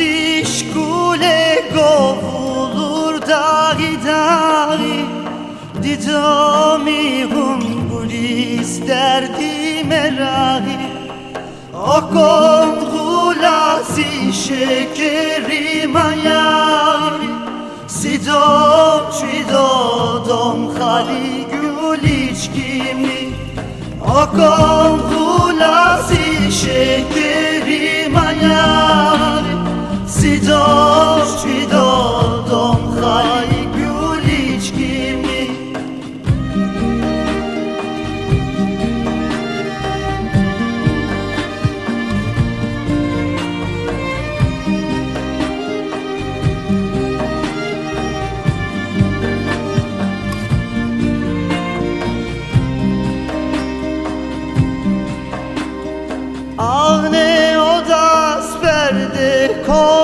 işkule govulur dahi dahi. Didami hum gulis derdi merahi Akon gulasi şekerim ayari Sidom çidodom hali güliç kimi Akon gulasi şekerim ayari Sidom çidodom hali güliç kimi. Ahne odas perde koge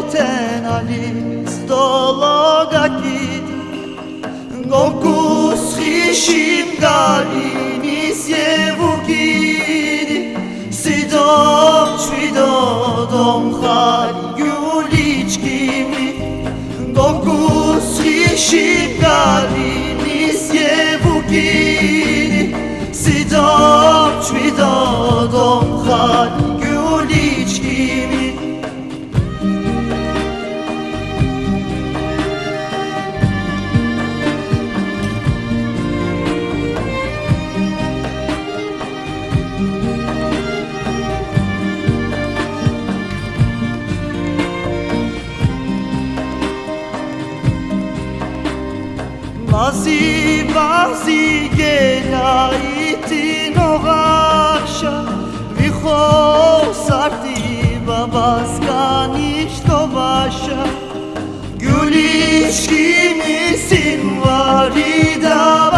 Izmo ceten alis dologaki Gokus hishim galinis yevukidi Sidom çvidodom khali güliç kimi Gokus hishim galinis yevukidi Sidom çvidodom khali güliç Mazi bazi gelaitin oğaşa Viho sarti babaskan işte başa Gül içkimisin varida